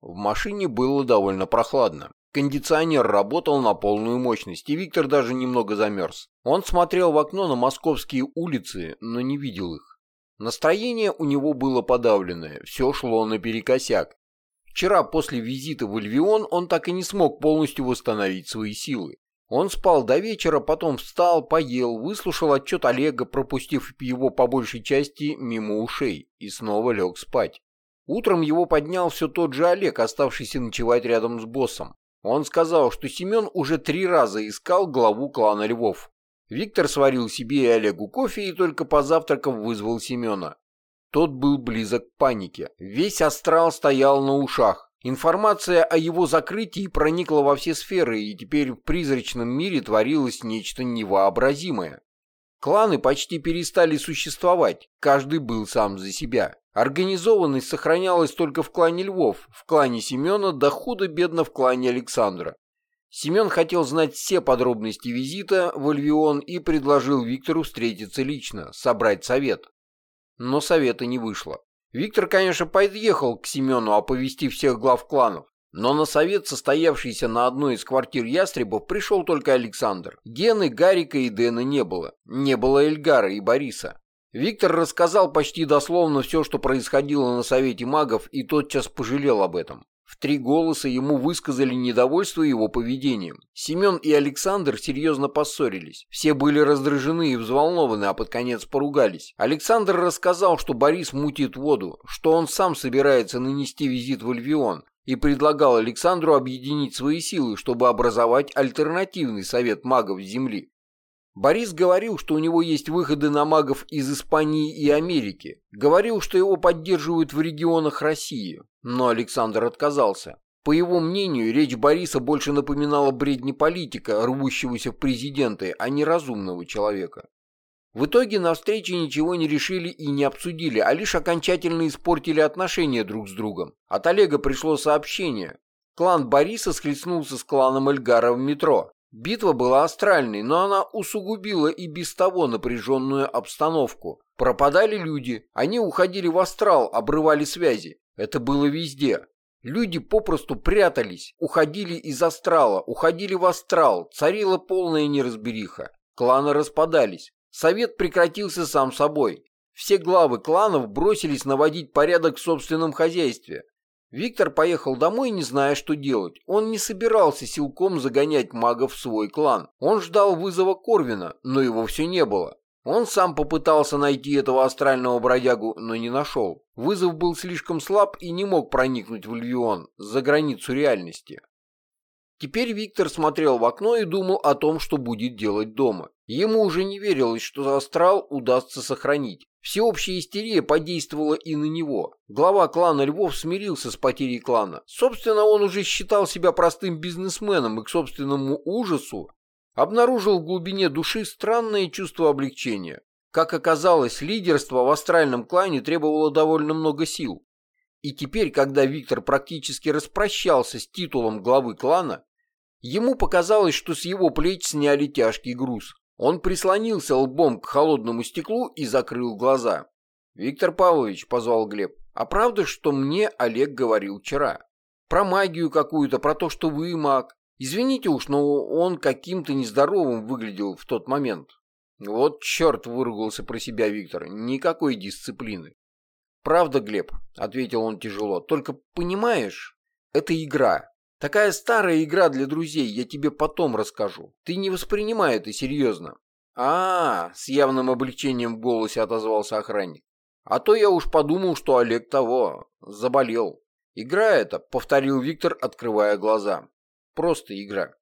В машине было довольно прохладно. Кондиционер работал на полную мощность, и Виктор даже немного замерз. Он смотрел в окно на московские улицы, но не видел их. Настроение у него было подавленное, все шло наперекосяк. Вчера после визита в Альвион он так и не смог полностью восстановить свои силы. Он спал до вечера, потом встал, поел, выслушал отчет Олега, пропустив его по большей части мимо ушей, и снова лег спать. Утром его поднял все тот же Олег, оставшийся ночевать рядом с боссом. Он сказал, что Семен уже три раза искал главу клана Львов. Виктор сварил себе и Олегу кофе и только позавтракав вызвал Семена. Тот был близок к панике. Весь астрал стоял на ушах. Информация о его закрытии проникла во все сферы, и теперь в призрачном мире творилось нечто невообразимое. Кланы почти перестали существовать, каждый был сам за себя. Организованность сохранялась только в клане Львов, в клане Семена, да худо-бедно в клане Александра. Семен хотел знать все подробности визита в Альвион и предложил Виктору встретиться лично, собрать совет. Но совета не вышло. Виктор, конечно, подъехал к Семену оповестив всех глав кланов, но на совет, состоявшийся на одной из квартир ястребов, пришел только Александр. Гены, Гарика и Дэна не было. Не было Эльгара и Бориса. Виктор рассказал почти дословно все, что происходило на совете магов, и тотчас пожалел об этом. В три голоса ему высказали недовольство его поведением. Семен и Александр серьезно поссорились. Все были раздражены и взволнованы, а под конец поругались. Александр рассказал, что Борис мутит воду, что он сам собирается нанести визит в Альвион, и предлагал Александру объединить свои силы, чтобы образовать альтернативный совет магов Земли. Борис говорил, что у него есть выходы на магов из Испании и Америки. Говорил, что его поддерживают в регионах России. Но Александр отказался. По его мнению, речь Бориса больше напоминала бредни политика, рвущегося в президенты, а не разумного человека. В итоге на встрече ничего не решили и не обсудили, а лишь окончательно испортили отношения друг с другом. От Олега пришло сообщение. Клан Бориса схлестнулся с кланом Эльгара в метро. Битва была астральной, но она усугубила и без того напряженную обстановку. Пропадали люди, они уходили в астрал, обрывали связи. Это было везде. Люди попросту прятались, уходили из астрала, уходили в астрал, царила полная неразбериха. Кланы распадались. Совет прекратился сам собой. Все главы кланов бросились наводить порядок в собственном хозяйстве. Виктор поехал домой, не зная, что делать. Он не собирался силком загонять магов в свой клан. Он ждал вызова Корвина, но его все не было. Он сам попытался найти этого астрального бродягу, но не нашел. Вызов был слишком слаб и не мог проникнуть в Львион, за границу реальности. Теперь Виктор смотрел в окно и думал о том, что будет делать дома. Ему уже не верилось, что астрал удастся сохранить. Всеобщая истерия подействовала и на него. Глава клана Львов смирился с потерей клана. Собственно, он уже считал себя простым бизнесменом и к собственному ужасу обнаружил в глубине души странное чувство облегчения. Как оказалось, лидерство в астральном клане требовало довольно много сил. И теперь, когда Виктор практически распрощался с титулом главы клана, ему показалось, что с его плеч сняли тяжкий груз. Он прислонился лбом к холодному стеклу и закрыл глаза. «Виктор Павлович», — позвал Глеб, — «а правда, что мне Олег говорил вчера? Про магию какую-то, про то, что вы маг. Извините уж, но он каким-то нездоровым выглядел в тот момент. Вот черт, выругался про себя Виктор, никакой дисциплины. Правда, Глеб, ответил он тяжело, только понимаешь, это игра. Такая старая игра для друзей, я тебе потом расскажу. Ты не воспринимай это серьезно. А, -а, -а с явным облегчением в голосе отозвался охранник. А то я уж подумал, что Олег того, заболел. Игра это, повторил Виктор, открывая глаза. Просто игра.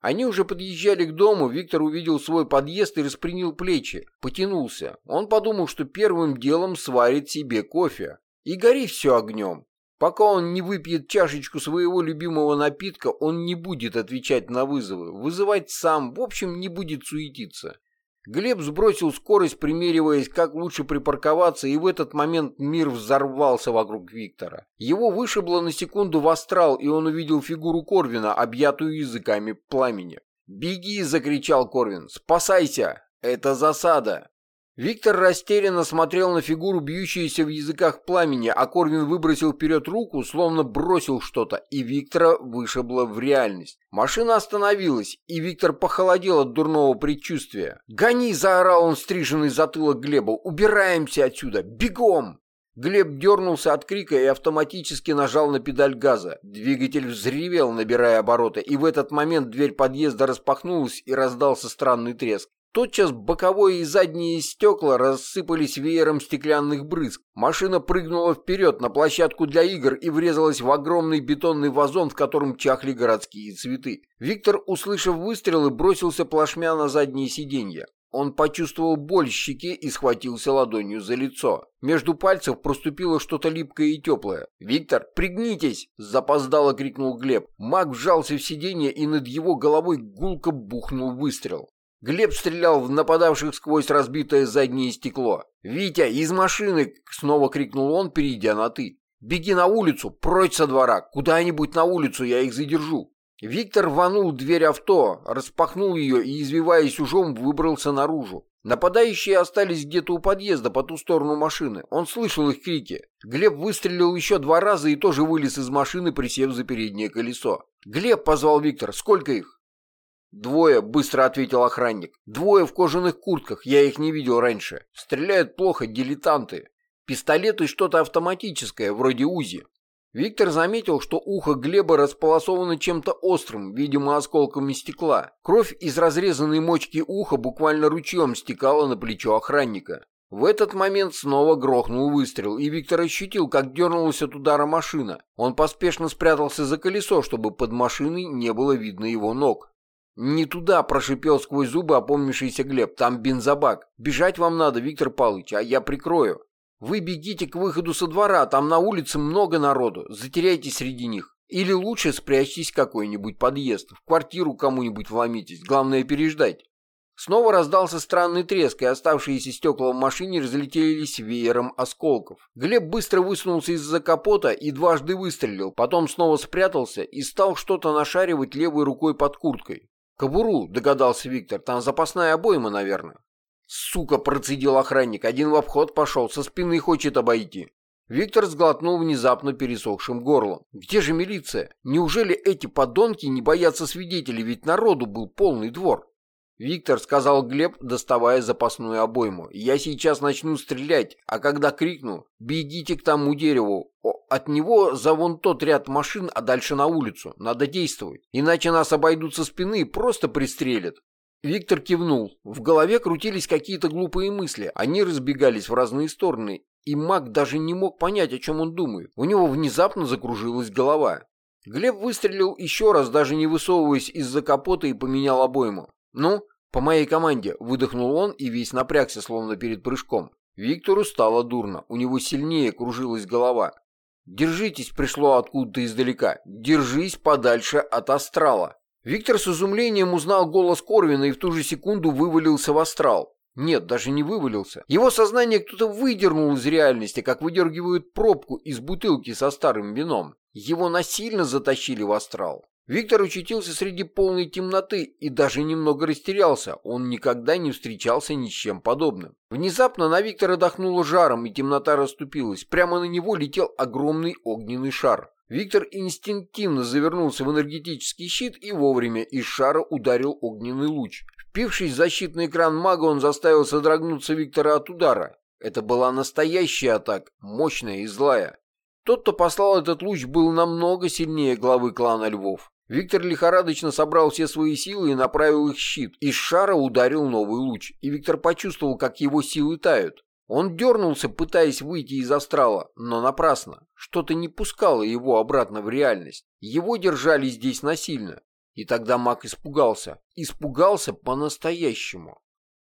Они уже подъезжали к дому, Виктор увидел свой подъезд и распрямил плечи, потянулся. Он подумал, что первым делом сварит себе кофе. И гори все огнем. Пока он не выпьет чашечку своего любимого напитка, он не будет отвечать на вызовы, вызывать сам, в общем, не будет суетиться. Глеб сбросил скорость, примериваясь, как лучше припарковаться, и в этот момент мир взорвался вокруг Виктора. Его вышибло на секунду в астрал, и он увидел фигуру Корвина, объятую языками пламени. «Беги!» — закричал Корвин. «Спасайся! Это засада!» Виктор растерянно смотрел на фигуру, бьющуюся в языках пламени, а Корвин выбросил вперед руку, словно бросил что-то, и Виктора вышибло в реальность. Машина остановилась, и Виктор похолодел от дурного предчувствия. «Гони!» — заорал он стриженный затылок Глеба. «Убираемся отсюда! Бегом!» Глеб дернулся от крика и автоматически нажал на педаль газа. Двигатель взревел, набирая обороты, и в этот момент дверь подъезда распахнулась и раздался странный треск. Тотчас боковое и задние стекла рассыпались веером стеклянных брызг. Машина прыгнула вперед на площадку для игр и врезалась в огромный бетонный вазон, в котором чахли городские цветы. Виктор, услышав выстрелы, бросился плашмя на заднее сиденье. Он почувствовал боль в щеке и схватился ладонью за лицо. Между пальцев проступило что-то липкое и теплое. «Виктор, пригнитесь!» – запоздало крикнул Глеб. Маг вжался в сиденье, и над его головой гулко бухнул выстрел. Глеб стрелял в нападавших сквозь разбитое заднее стекло. «Витя, из машины!» – снова крикнул он, перейдя на «ты». «Беги на улицу, прочь со двора, куда-нибудь на улицу, я их задержу». Виктор рванул дверь авто, распахнул ее и, извиваясь ужом, выбрался наружу. Нападающие остались где-то у подъезда по ту сторону машины. Он слышал их крики. Глеб выстрелил еще два раза и тоже вылез из машины, присев за переднее колесо. «Глеб!» — позвал Виктор. «Сколько их?» «Двое», — быстро ответил охранник. «Двое в кожаных куртках, я их не видел раньше. Стреляют плохо, дилетанты. Пистолеты что-то автоматическое, вроде УЗИ. Виктор заметил, что ухо Глеба располосовано чем-то острым, видимо, осколками стекла. Кровь из разрезанной мочки уха буквально ручьем стекала на плечо охранника. В этот момент снова грохнул выстрел, и Виктор ощутил, как дернулась от удара машина. Он поспешно спрятался за колесо, чтобы под машиной не было видно его ног. «Не туда!» – прошипел сквозь зубы опомнившийся Глеб. «Там бензобак. Бежать вам надо, Виктор Павлович, а я прикрою». Вы бегите к выходу со двора, там на улице много народу, затеряйтесь среди них. Или лучше спрячьтесь в какой-нибудь подъезд, в квартиру кому-нибудь вломитесь, главное переждать. Снова раздался странный треск, и оставшиеся стекла в машине разлетелись веером осколков. Глеб быстро высунулся из-за капота и дважды выстрелил, потом снова спрятался и стал что-то нашаривать левой рукой под курткой. «Кобуру», — догадался Виктор, — «там запасная обойма, наверное». «Сука!» – процедил охранник. «Один в обход пошел, со спины хочет обойти». Виктор сглотнул внезапно пересохшим горлом. «Где же милиция? Неужели эти подонки не боятся свидетелей, ведь народу был полный двор?» «Виктор», — сказал Глеб, доставая запасную обойму, — «я сейчас начну стрелять, а когда крикну, бегите к тому дереву. От него за вон тот ряд машин, а дальше на улицу. Надо действовать, иначе нас обойдут со спины и просто пристрелят». Виктор кивнул. В голове крутились какие-то глупые мысли. Они разбегались в разные стороны, и маг даже не мог понять, о чем он думает. У него внезапно закружилась голова. Глеб выстрелил еще раз, даже не высовываясь из-за капота и поменял обойму. «Ну, по моей команде», — выдохнул он и весь напрягся, словно перед прыжком. Виктору стало дурно, у него сильнее кружилась голова. «Держитесь», — пришло откуда-то издалека. «Держись подальше от астрала». Виктор с изумлением узнал голос Корвина и в ту же секунду вывалился в астрал. Нет, даже не вывалился. Его сознание кто-то выдернул из реальности, как выдергивают пробку из бутылки со старым вином. Его насильно затащили в астрал. Виктор учутился среди полной темноты и даже немного растерялся. Он никогда не встречался ни с чем подобным. Внезапно на Виктора дохнуло жаром, и темнота расступилась. Прямо на него летел огромный огненный шар. Виктор инстинктивно завернулся в энергетический щит и вовремя из шара ударил огненный луч. Впившись в защитный экран мага, он заставил содрогнуться Виктора от удара. Это была настоящая атака, мощная и злая. Тот, кто послал этот луч, был намного сильнее главы клана Львов. Виктор лихорадочно собрал все свои силы и направил их в щит. Из шара ударил новый луч, и Виктор почувствовал, как его силы тают. Он дернулся, пытаясь выйти из астрала, но напрасно. Что-то не пускало его обратно в реальность. Его держали здесь насильно. И тогда маг испугался. Испугался по-настоящему.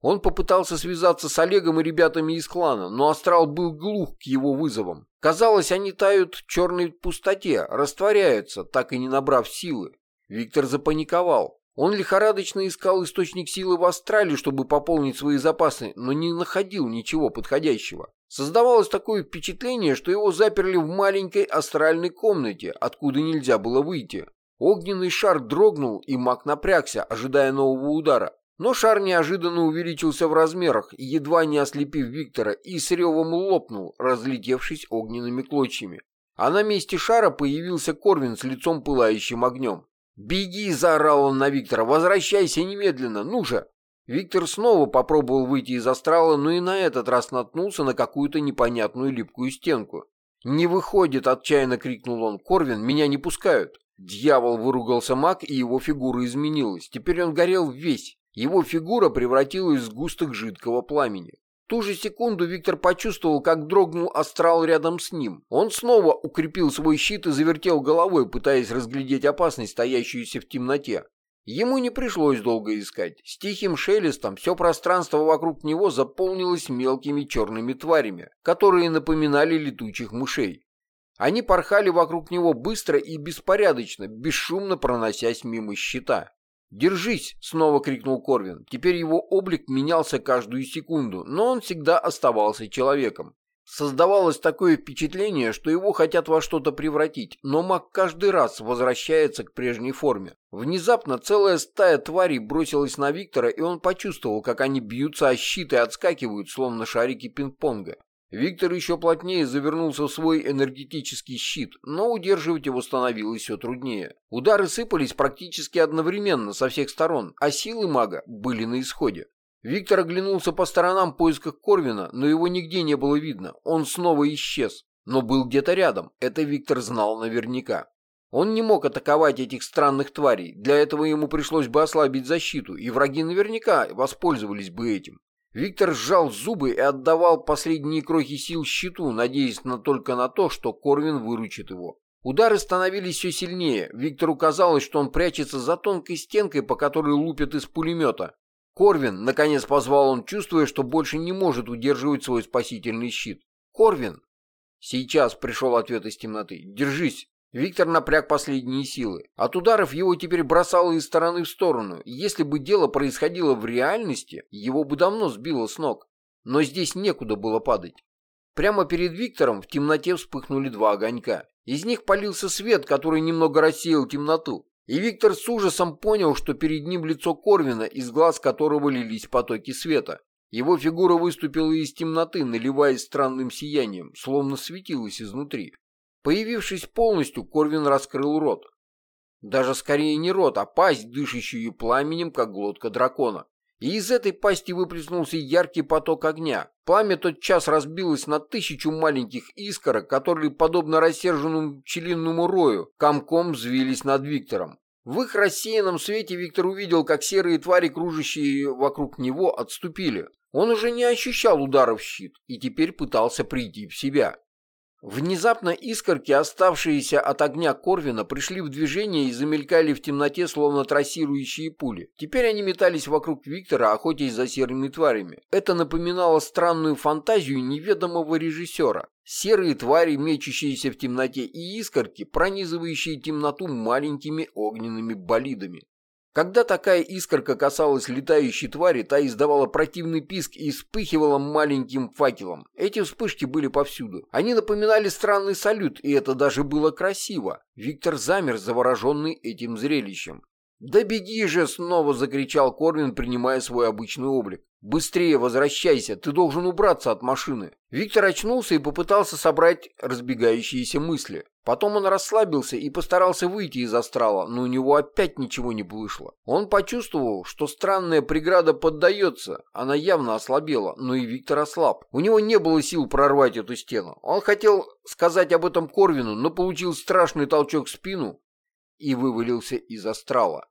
Он попытался связаться с Олегом и ребятами из клана, но астрал был глух к его вызовам. Казалось, они тают в черной пустоте, растворяются, так и не набрав силы. Виктор запаниковал. Он лихорадочно искал источник силы в Австралии, чтобы пополнить свои запасы, но не находил ничего подходящего. Создавалось такое впечатление, что его заперли в маленькой астральной комнате, откуда нельзя было выйти. Огненный шар дрогнул, и маг напрягся, ожидая нового удара. Но шар неожиданно увеличился в размерах, едва не ослепив Виктора, и с ревом лопнул, разлетевшись огненными клочьями. А на месте шара появился Корвин с лицом пылающим огнем. «Беги!» – заорал он на Виктора. «Возвращайся немедленно! Ну же!» Виктор снова попробовал выйти из астрала, но и на этот раз наткнулся на какую-то непонятную липкую стенку. «Не выходит!» – отчаянно крикнул он. «Корвин, меня не пускают!» Дьявол выругался маг, и его фигура изменилась. Теперь он горел весь. Его фигура превратилась в сгусток жидкого пламени. В ту же секунду Виктор почувствовал, как дрогнул астрал рядом с ним. Он снова укрепил свой щит и завертел головой, пытаясь разглядеть опасность, стоящуюся в темноте. Ему не пришлось долго искать. С тихим шелестом все пространство вокруг него заполнилось мелкими черными тварями, которые напоминали летучих мышей. Они порхали вокруг него быстро и беспорядочно, бесшумно проносясь мимо щита. «Держись!» — снова крикнул Корвин. Теперь его облик менялся каждую секунду, но он всегда оставался человеком. Создавалось такое впечатление, что его хотят во что-то превратить, но маг каждый раз возвращается к прежней форме. Внезапно целая стая тварей бросилась на Виктора, и он почувствовал, как они бьются о щит и отскакивают, словно шарики пинг-понга. Виктор еще плотнее завернулся в свой энергетический щит, но удерживать его становилось все труднее. Удары сыпались практически одновременно со всех сторон, а силы мага были на исходе. Виктор оглянулся по сторонам в поисках Корвина, но его нигде не было видно. Он снова исчез, но был где-то рядом. Это Виктор знал наверняка. Он не мог атаковать этих странных тварей. Для этого ему пришлось бы ослабить защиту, и враги наверняка воспользовались бы этим. Виктор сжал зубы и отдавал последние крохи сил щиту, надеясь на только на то, что Корвин выручит его. Удары становились все сильнее. Виктору казалось, что он прячется за тонкой стенкой, по которой лупят из пулемета. «Корвин!» — наконец позвал он, чувствуя, что больше не может удерживать свой спасительный щит. «Корвин!» Сейчас пришел ответ из темноты. «Держись!» Виктор напряг последние силы. От ударов его теперь бросало из стороны в сторону. Если бы дело происходило в реальности, его бы давно сбило с ног. Но здесь некуда было падать. Прямо перед Виктором в темноте вспыхнули два огонька. Из них полился свет, который немного рассеял темноту. И Виктор с ужасом понял, что перед ним лицо Корвина, из глаз которого лились потоки света. Его фигура выступила из темноты, наливаясь странным сиянием, словно светилась изнутри. Появившись полностью, Корвин раскрыл рот. Даже скорее не рот, а пасть, дышащую пламенем, как глотка дракона. И из этой пасти выплеснулся яркий поток огня. Пламя тотчас разбилось на тысячу маленьких искорок, которые, подобно рассерженному пчелиному рою, комком взвились над Виктором. В их рассеянном свете Виктор увидел, как серые твари, кружащие вокруг него, отступили. Он уже не ощущал ударов щит и теперь пытался прийти в себя. Внезапно искорки, оставшиеся от огня Корвина, пришли в движение и замелькали в темноте, словно трассирующие пули. Теперь они метались вокруг Виктора, охотясь за серыми тварями. Это напоминало странную фантазию неведомого режиссера. Серые твари, мечущиеся в темноте, и искорки, пронизывающие темноту маленькими огненными болидами. Когда такая искорка касалась летающей твари, та издавала противный писк и вспыхивала маленьким факелом. Эти вспышки были повсюду. Они напоминали странный салют, и это даже было красиво. Виктор замер, завороженный этим зрелищем. «Да беги же!» — снова закричал Корвин, принимая свой обычный облик. «Быстрее возвращайся, ты должен убраться от машины». Виктор очнулся и попытался собрать разбегающиеся мысли. Потом он расслабился и постарался выйти из астрала, но у него опять ничего не вышло. Он почувствовал, что странная преграда поддается, она явно ослабела, но и Виктор ослаб. У него не было сил прорвать эту стену. Он хотел сказать об этом Корвину, но получил страшный толчок в спину и вывалился из астрала.